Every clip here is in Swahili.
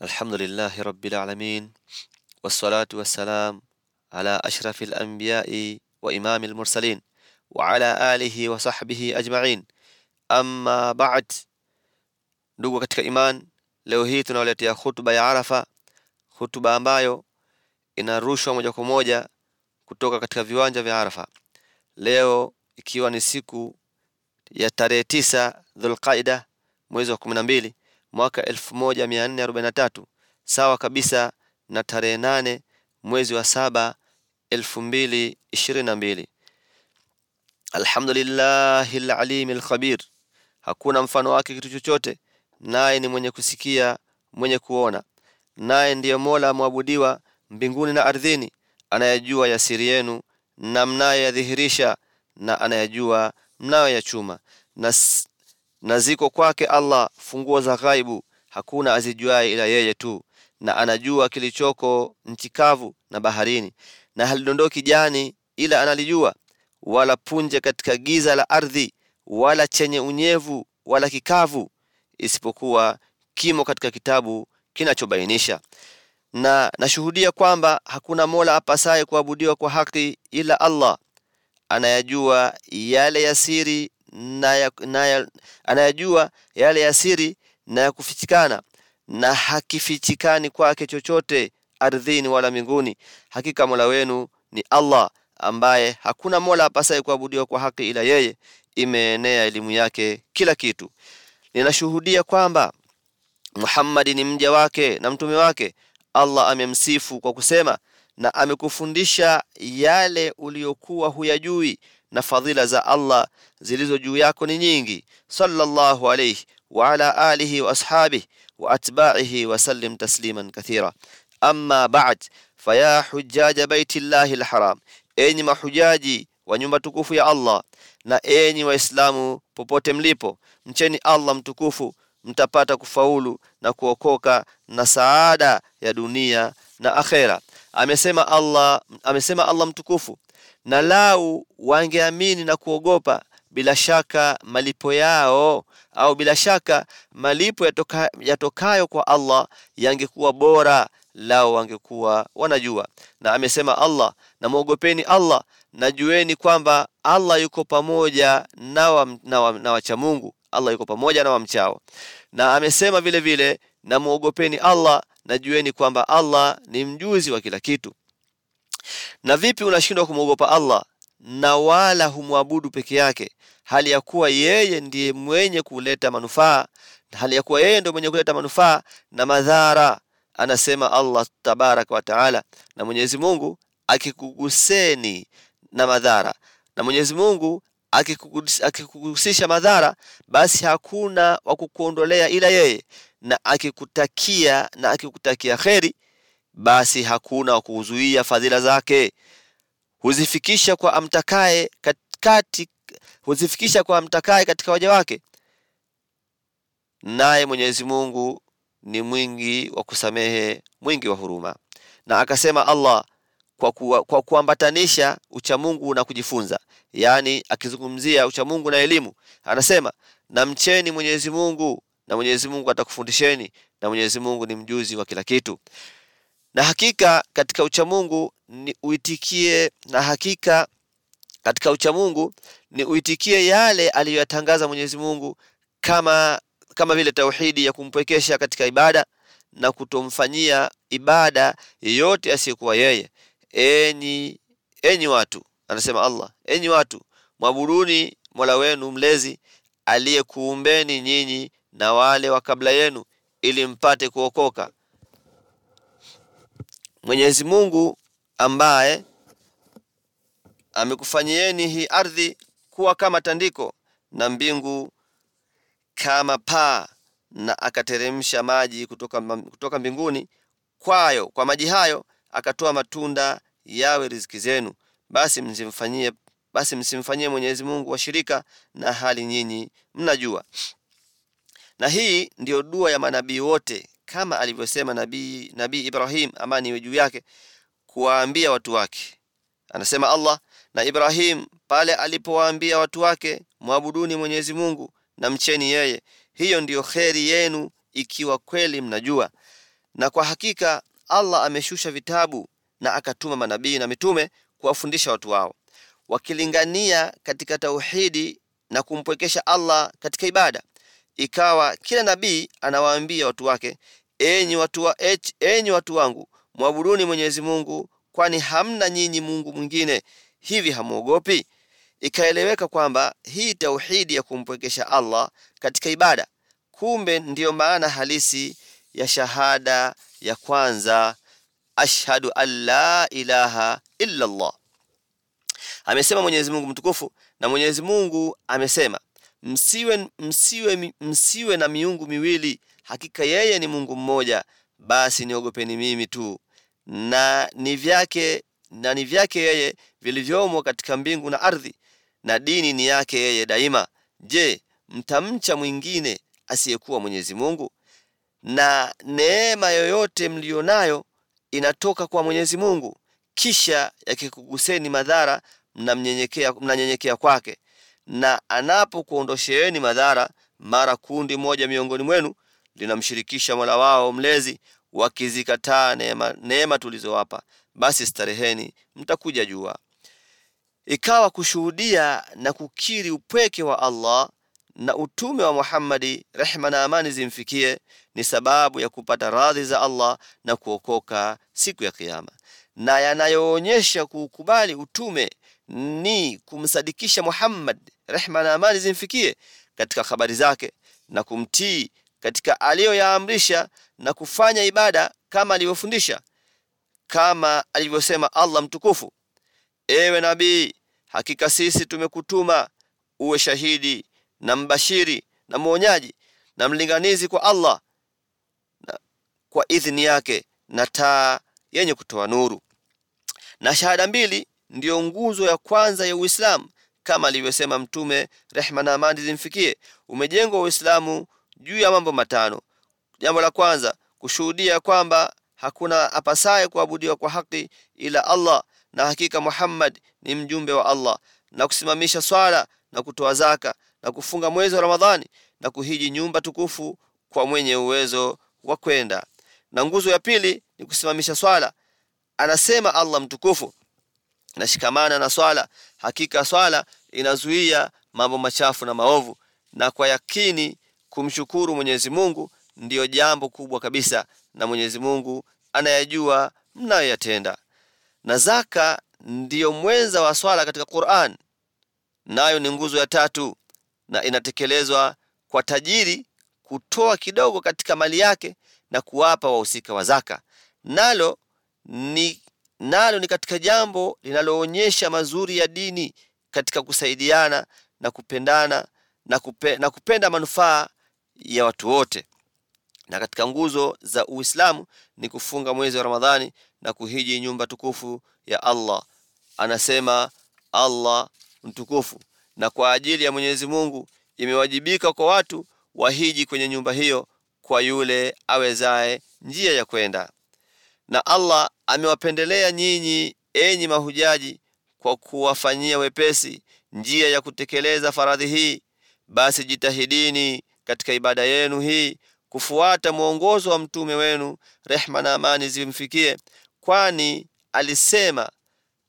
Alhamdulillahi Rabbil Alamin wassalatu wassalam ala ashrafil anbiya'i wa imamil mursalin wa ala alihi wa sahbihi ajma'in. Amma ba'd, ndugu katika iman, leo hii tunawaletea khutba ya Arafa, hutuba ambayo inarushwa moja kwa moja kutoka katika viwanja vya Arafa, leo ikiwa ni siku ya tarehe tisa Dhulqaida mwezi wa kumi na mbili mwaka elfu moja mia nne arobaini na tatu sawa kabisa na tarehe nane mwezi wa saba elfu mbili ishirini na mbili. Alhamdulillahi lalimi lkhabir hakuna mfano wake kitu chochote naye ni mwenye kusikia mwenye kuona. Naye ndiye mola mwabudiwa mbinguni na ardhini anayajua ya siri yenu na mnayoyadhihirisha na anayajua mnayoyachuma. Na, s- na ziko kwake allah funguo za ghaibu hakuna azijuaye ila yeye tu na anajua kilichoko nchi kavu na baharini na halidondoki jani ila analijua wala punje katika giza la ardhi wala chenye unyevu wala kikavu isipokuwa kimo katika kitabu kinachobainisha. Na nashuhudia kwamba hakuna mola apasaye kuabudiwa kwa haki ila allah anayajua yale ya siri na na ya, anayajua yale ya siri na ya kufichikana. Na hakifichikani kwake chochote ardhini wala mbinguni. Hakika mola wenu ni allah ambaye hakuna mola apasaye kuabudiwa kwa haki ila yeye. Imeenea elimu yake kila kitu. Ninashuhudia kwamba muhammadi ni mja wake na mtume wake. Allah amemsifu kwa kusema na amekufundisha yale uliyokuwa huyajui na fadhila za allah zilizo juu yako ni nyingi. Sallallahu alayhi wa ala alihi wa ashabihi wa atba'ihi wa sallim tasliman kathira. Amma ba'd faya hujaja baitillahi alharam. Enyi mahujaji wa nyumba tukufu ya allah na enyi waislamu popote mlipo mcheni allah mtukufu mtapata kufaulu na kuokoka na saada ya dunia na akhera. Amesema allah amesema allah mtukufu na lau wangeamini na kuogopa bila shaka malipo yao au bila shaka malipo yatoka, yatokayo kwa allah yangekuwa bora lao wangekuwa wanajua. Na amesema allah na mwogopeni allah najueni kwamba allah yuko pamoja na, wa, na, wa, na wacha mungu. Allah yuko pamoja na wamchao na amesema vile vile na mwogopeni allah najueni kwamba allah ni mjuzi wa kila kitu na vipi unashindwa kumwogopa allah? Na wala humwabudu peke yake. Hali ya kuwa yeye ndiye mwenye kuleta manufaa. Hali ya kuwa yeye ndiye mwenye kuleta manufaa na madhara anasema allah tabaraka wa taala. Na mwenyezi mungu akikuguseni na madhara. Na mwenyezi mungu akikuhusisha madhara basi hakuna wa kukuondolea ila yeye. Na akikutakia na akikutakia kheri basi hakuna wa kuzuia fadhila zake. Huzifikisha kwa amtakaye katikati huzifikisha kwa amtakaye katika waja wake. Naye mwenyezi mungu ni mwingi wa kusamehe mwingi wa huruma. Na akasema allah kwa, kuwa, kwa kuambatanisha uchamungu na kujifunza yaani akizungumzia uchamungu na elimu anasema na mcheni mwenyezi mungu na mwenyezi mungu atakufundisheni na mwenyezi mungu ni mjuzi wa kila kitu na hakika katika uchamungu ni uitikie na hakika katika uchamungu ni uitikie yale aliyoyatangaza mwenyezi mungu kama kama vile tauhidi ya kumpwekesha katika ibada na kutomfanyia ibada yeyote asiyekuwa yeye. Enyi enyi watu anasema allah enyi watu mwabuduni mola wenu mlezi aliyekuumbeni nyinyi na wale wa kabla yenu ili mpate kuokoka mwenyezi mungu ambaye amekufanyieni hii ardhi kuwa kama tandiko na mbingu kama paa na akateremsha maji kutoka, kutoka mbinguni kwayo kwa maji hayo akatoa matunda yawe riziki zenu. Basi msimfanyie basi msimfanyie mwenyezi mungu washirika na hali nyinyi mnajua. Na hii ndiyo dua ya manabii wote kama alivyosema nabii nabii ibrahim amani iwe juu yake kuwaambia watu wake. Anasema allah na ibrahim pale alipowaambia watu wake mwabuduni mwenyezi mungu na mcheni yeye. Hiyo ndiyo kheri yenu ikiwa kweli mnajua. Na kwa hakika Allah ameshusha vitabu na akatuma manabii na mitume kuwafundisha watu wao wakilingania katika tauhidi na kumpwekesha Allah katika ibada ikawa kila nabii anawaambia watu wake enyi watu, wa, eti, enyi watu wangu mwabuduni Mwenyezi Mungu kwani hamna nyinyi Mungu mwingine hivi hamuogopi? Ikaeleweka kwamba hii tauhidi ya kumpwekesha Allah katika ibada kumbe ndiyo maana halisi ya shahada ya kwanza ashhadu an la ilaha illa Allah. Amesema Mwenyezi Mungu mtukufu na Mwenyezi Mungu amesema msiwe, msiwe, msiwe na miungu miwili. Hakika yeye ni Mungu mmoja. Basi niogopeni mimi tu. Na ni vyake na ni vyake yeye vilivyomo katika mbingu na ardhi na dini ni yake yeye daima. Je mtamcha mwingine asiyekuwa Mwenyezi Mungu? Na neema yoyote mlionayo inatoka kwa Mwenyezi Mungu. Kisha yakikuguseni madhara mnamnyenyekea mnanyenyekea kwake na anapokuondosheeni madhara mara kundi moja miongoni mwenu linamshirikisha Mola wao mlezi wakizikataa neema, neema tulizowapa. Basi stareheni mtakuja jua. Ikawa kushuhudia na kukiri upweke wa Allah na utume wa Muhammadi rehma na amani zimfikie ni sababu ya kupata radhi za Allah na kuokoka siku ya kiyama. Na yanayoonyesha kuukubali utume ni kumsadikisha Muhammad rehma na amani zimfikie katika habari zake na kumtii katika aliyoyaamrisha na kufanya ibada kama alivyofundisha kama alivyosema Allah mtukufu. Ewe nabii hakika sisi tumekutuma uwe shahidi na mbashiri na mwonyaji na mlinganizi kwa Allah na kwa idhini yake na taa yenye kutoa nuru. Na shahada mbili ndiyo nguzo ya kwanza ya Uislamu kama alivyosema mtume rehma na amani zimfikie. Umejengwa Uislamu juu ya mambo matano. Jambo la kwanza kushuhudia kwamba hakuna apasaye kuabudiwa kwa haki ila Allah na hakika Muhammad ni mjumbe wa Allah na kusimamisha swala na kutoa zaka na kufunga mwezi wa Ramadhani na kuhiji nyumba tukufu kwa mwenye uwezo wa kwenda. Na nguzo ya pili ni kusimamisha swala. Anasema Allah mtukufu. Nashikamana na swala. Hakika swala inazuia mambo machafu na maovu na kwa yakini kumshukuru Mwenyezi Mungu ndiyo jambo kubwa kabisa na Mwenyezi Mungu anayajua mnayoyatenda. Na zaka ndiyo mwenza wa swala katika Qur'an nayo ni nguzo ya tatu na inatekelezwa kwa tajiri kutoa kidogo katika mali yake na kuwapa wahusika wa zaka. Nalo ni nalo ni katika jambo linaloonyesha mazuri ya dini katika kusaidiana na kupendana na, kupe, na kupenda manufaa ya watu wote. Na katika nguzo za Uislamu ni kufunga mwezi wa Ramadhani na kuhiji nyumba tukufu ya Allah. Anasema Allah mtukufu. Na kwa ajili ya Mwenyezi Mungu imewajibika kwa watu wahiji kwenye nyumba hiyo kwa yule awezaye njia ya kwenda. Na Allah amewapendelea nyinyi enyi mahujaji kwa kuwafanyia wepesi njia ya kutekeleza faradhi hii basi jitahidini katika ibada yenu hii kufuata mwongozo wa mtume wenu rehma na amani zimfikie kwani alisema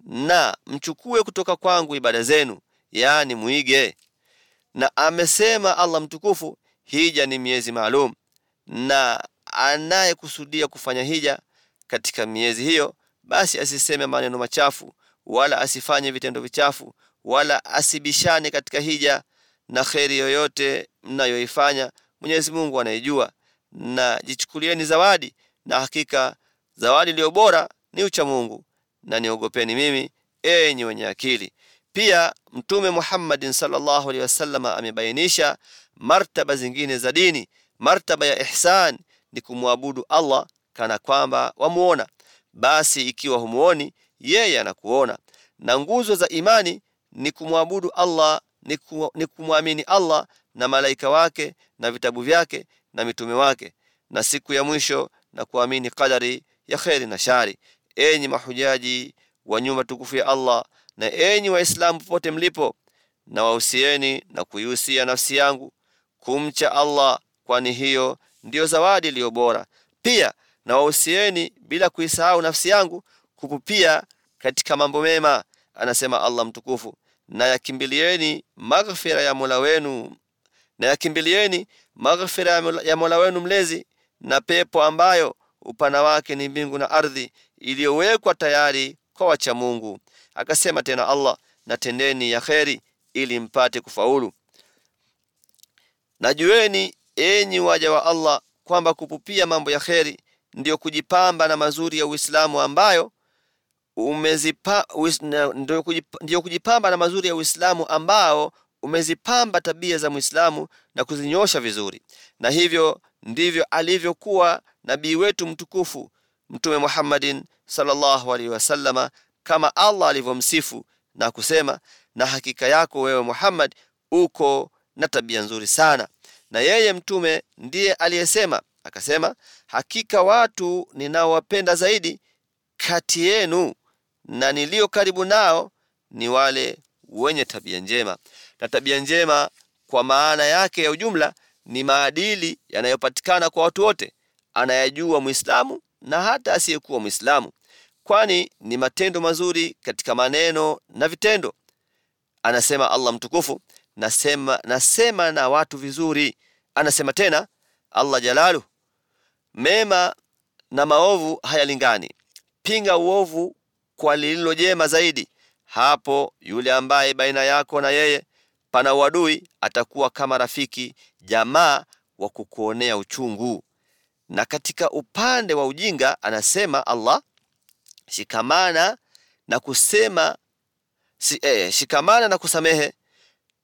na mchukue kutoka kwangu ibada zenu yaani muige na amesema Allah mtukufu hija ni miezi maalum. Na anayekusudia kufanya hija katika miezi hiyo basi asiseme maneno machafu wala asifanye vitendo vichafu wala asibishane katika hija na kheri yoyote mnayoifanya. Mwenyezi Mungu anaijua. Na jichukulieni zawadi na hakika zawadi iliyo bora ni ucha Mungu. Na niogopeni mimi enyi wenye akili. Pia mtume Muhammadin sallallahu alaihi wasallam amebainisha martaba zingine za dini. Martaba ya ihsan ni kumwabudu Allah kana kwamba wamuona. Basi ikiwa humuoni yeye anakuona. Na nguzo za imani ni kumwabudu Allah ni, kumwamini Allah na malaika wake na vitabu vyake na mitume wake na siku ya mwisho na kuamini qadari ya kheri na shari. Enyi mahujaji wa nyumba tukufu ya Allah na enyi waislamu popote mlipo na wahusieni na kuihusia nafsi yangu kumcha Allah kwani hiyo ndiyo zawadi iliyo bora. Pia na wahusieni bila kuisahau nafsi yangu kupupia katika mambo mema anasema allah mtukufu. Na yakimbilieni maghfira ya mola wenu na yakimbilieni maghfira ya Mola- wenu mlezi na pepo ambayo upana wake ni mbingu na ardhi iliyowekwa tayari kwa wacha mungu. Akasema tena allah natendeni ya kheri ili mpate kufaulu. Najueni enyi waja wa allah kwamba kupupia mambo ya kheri ndiyo kujipamba na mazuri ya uislamu ambayo umezipa, ndio kujipa- kujipamba na mazuri ya uislamu ambao umezipamba tabia za Muislamu na kuzinyosha vizuri. Na hivyo ndivyo alivyokuwa nabii wetu mtukufu mtume muhammadin sallallahu alaihi wasallama kama allah alivyomsifu na kusema na hakika yako wewe muhammad uko na tabia nzuri sana. Na yeye mtume ndiye aliyesema akasema hakika watu ninaowapenda zaidi kati yenu na niliyo karibu nao ni wale wenye tabia njema. Na tabia njema kwa maana yake ya ujumla ni maadili yanayopatikana kwa watu wote anayajua mwislamu na hata asiyekuwa mwislamu kwani ni matendo mazuri katika maneno na vitendo. Anasema allah mtukufu nasema, nasema na watu vizuri. Anasema tena allah jalalu. Mema na maovu hayalingani. Pinga uovu kwa lililo jema zaidi hapo yule ambaye baina yako na yeye pana uadui atakuwa kama rafiki jamaa wa kukuonea uchungu. Na katika upande wa ujinga anasema allah shikamana na kusema si, eh, shikamana na kusamehe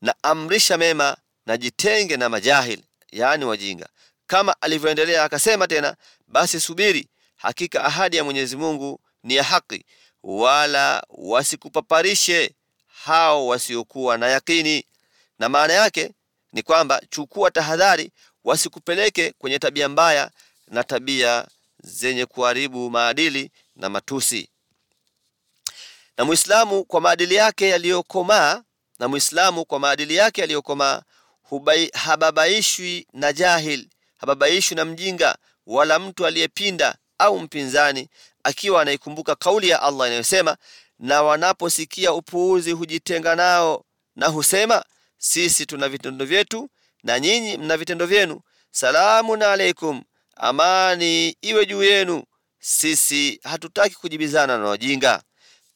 na amrisha mema na jitenge na majahil yaani wajinga. Kama alivyoendelea akasema tena basi subiri hakika ahadi ya mwenyezi mungu ni ya haki wala wasikupaparishe hao wasiokuwa na yakini. Na maana yake ni kwamba chukua tahadhari wasikupeleke kwenye tabia mbaya na tabia zenye kuharibu maadili na matusi. Na Muislamu kwa maadili yake yaliyokomaa na Muislamu kwa maadili yake yaliyokomaa hababaishwi na jahil hababaishwi na mjinga wala mtu aliyepinda au mpinzani akiwa anaikumbuka kauli ya allah inayosema na wanaposikia upuuzi hujitenga nao na husema sisi tuna vitendo vyetu na nyinyi mna vitendo vyenu. Salamun alaikum amani iwe juu yenu. Sisi hatutaki kujibizana na wajinga.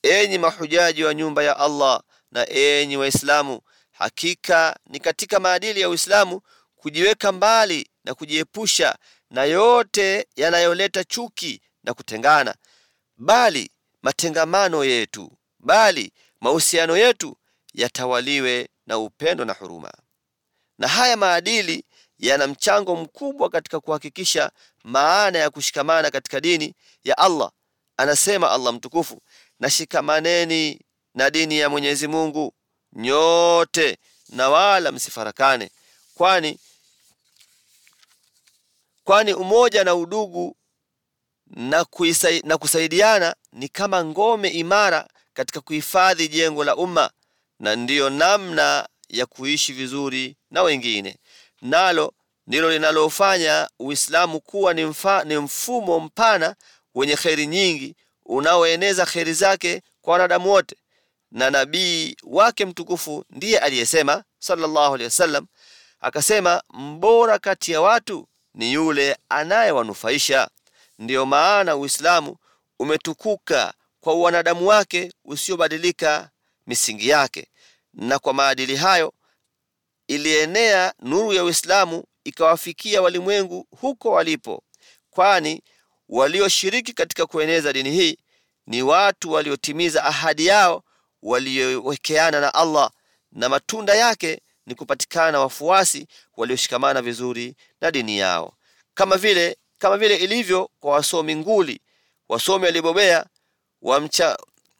Enyi mahujaji wa nyumba ya allah na enyi waislamu hakika ni katika maadili ya uislamu kujiweka mbali na kujiepusha na yote yanayoleta chuki na kutengana bali matengamano yetu bali mahusiano yetu yatawaliwe na upendo na huruma. Na haya maadili yana mchango mkubwa katika kuhakikisha maana ya kushikamana katika dini ya allah anasema allah mtukufu nashikamaneni na dini ya mwenyezi mungu nyote na wala msifarakane kwani kwani umoja na udugu na, kuisai, na kusaidiana ni kama ngome imara katika kuhifadhi jengo la umma na ndiyo namna ya kuishi vizuri na wengine. Nalo ndilo linalofanya uislamu kuwa ni, mfa, ni mfumo mpana wenye kheri nyingi unaoeneza kheri zake kwa wanadamu wote. Na nabii wake mtukufu ndiye aliyesema sallallahu alaihi wasallam akasema mbora kati ya watu ni yule anayewanufaisha ndiyo maana uislamu umetukuka kwa wanadamu wake usiobadilika misingi yake. Na kwa maadili hayo ilienea nuru ya uislamu ikawafikia walimwengu huko walipo. Kwani walioshiriki katika kueneza dini hii ni watu waliotimiza ahadi yao waliowekeana na allah na matunda yake ni kupatikana wafuasi walioshikamana vizuri na dini yao. Kama vile kama vile ilivyo kwa wasomi nguli. Wasomi waliobobea wamcha,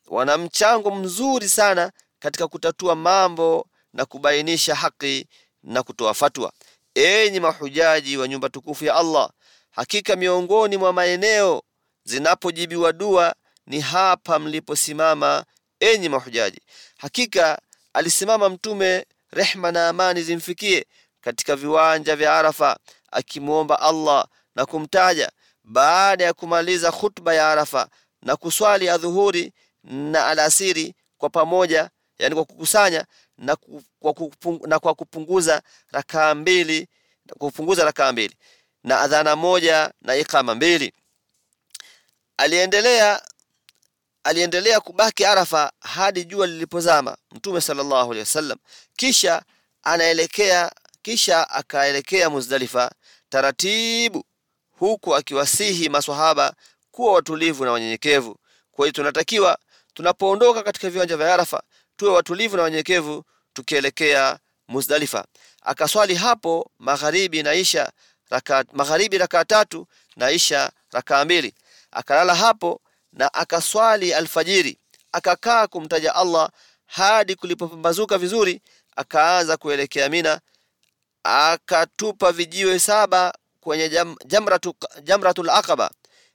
wana mchango mzuri sana katika kutatua mambo na kubainisha haki na kutoa fatwa. Enyi mahujaji wa nyumba tukufu ya allah hakika miongoni mwa maeneo zinapojibiwa dua ni hapa mliposimama enyi mahujaji. Hakika alisimama mtume rehma na amani zimfikie katika viwanja vya arafa akimwomba allah na kumtaja baada ya kumaliza khutba ya Arafa na kuswali adhuhuri na alasiri kwa pamoja, yani kwa kukusanya na, kwa, kupung, na kwa kupunguza rakaa mbili kupunguza rakaa mbili na adhana moja na ikama mbili. Aliendelea aliendelea kubaki Arafa hadi jua lilipozama Mtume sallallahu alaihi wasallam, kisha anaelekea kisha akaelekea Muzdalifa taratibu, huku akiwasihi maswahaba kuwa watulivu na wanyenyekevu. Kwa hiyo tunatakiwa tunapoondoka katika viwanja vya Arafa tuwe watulivu na wanyenyekevu tukielekea Muzdalifa. Akaswali hapo magharibi na isha raka, magharibi rakaa tatu na isha rakaa mbili. Akalala hapo na akaswali alfajiri, akakaa kumtaja Allah hadi kulipopambazuka vizuri, akaanza kuelekea Mina. Akatupa vijiwe saba kwenye jam, jamratu, jamratul aqaba,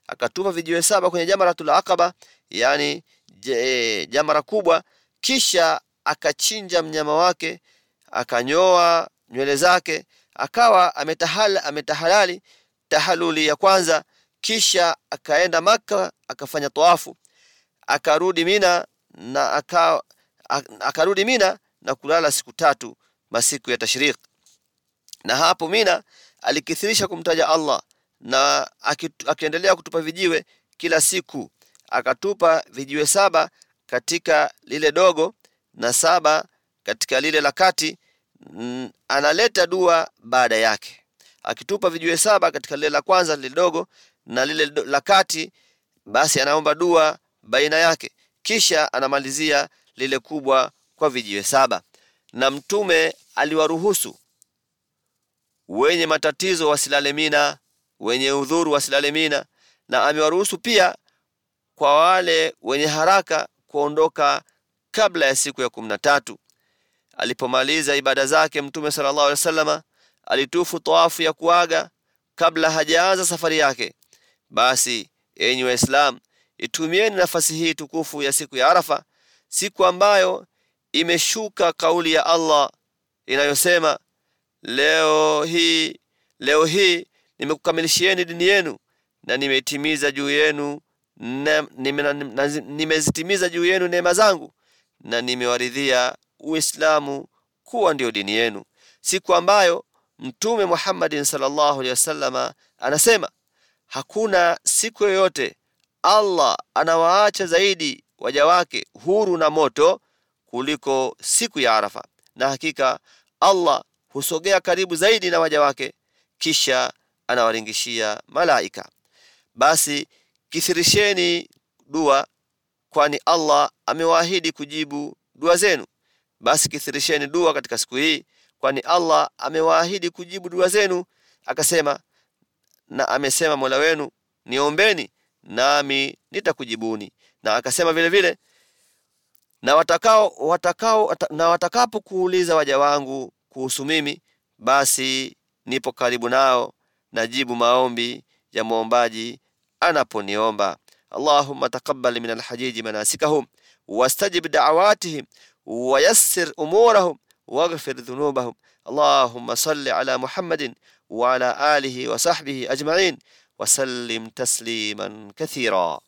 akatupa vijiwe saba kwenye jamratul aqaba, yani je, jamra kubwa. Kisha akachinja mnyama wake, akanyoa nywele zake, akawa ametahal, ametahalali tahaluli ya kwanza kisha akaenda maka akafanya tawafu, akarudi Mina na aka, akarudi Mina na kulala siku tatu masiku ya tashriq. Na hapo Mina alikithirisha kumtaja Allah na akiendelea kutupa vijiwe kila siku, akatupa vijiwe saba katika lile dogo na saba katika lile la kati. Analeta dua baada yake, akitupa vijiwe saba katika lile la kwanza lile dogo na lile la kati, basi anaomba dua baina yake, kisha anamalizia lile kubwa kwa vijiwe saba. Na Mtume aliwaruhusu wenye matatizo wasilale Mina, wenye udhuru wasilale Mina, na amewaruhusu pia kwa wale wenye haraka kuondoka kabla ya siku ya kumi na tatu. Alipomaliza ibada zake Mtume sallallahu alaihi wasallam alitufu tawafu ya kuaga kabla hajaanza safari yake. Basi enyi Waislamu, itumieni nafasi hii tukufu ya siku ya Arafa, siku ambayo imeshuka kauli ya Allah inayosema leo hii leo hii nimekukamilishieni dini yenu na nimetimiza juu yenu nimezitimiza juu yenu neema zangu na nimewaridhia Uislamu kuwa ndio dini yenu, siku ambayo Mtume Muhammadin sallallahu alaihi wasallama anasema hakuna siku yoyote Allah anawaacha zaidi waja wake huru na moto kuliko siku ya Arafa, na hakika Allah husogea karibu zaidi na waja wake, kisha anawaringishia malaika. Basi kithirisheni dua, kwani Allah amewaahidi kujibu dua zenu. Basi kithirisheni dua katika siku hii, kwani Allah amewaahidi kujibu dua zenu, akasema na amesema Mola wenu, niombeni nami nitakujibuni. Na akasema vile vile, na watakao watakao na watakapokuuliza waja wangu kuhusu mimi, basi nipo karibu nao, najibu maombi ya mwombaji anaponiomba. Allahumma taqabbal min alhajiji manasikahum wastajib da'awatihim wayassir umurahum waghfir dhunubahum. Allahumma salli ala Muhammadin wa ala alihi wa sahbihi ajma'in wa sallim tasliman kathira.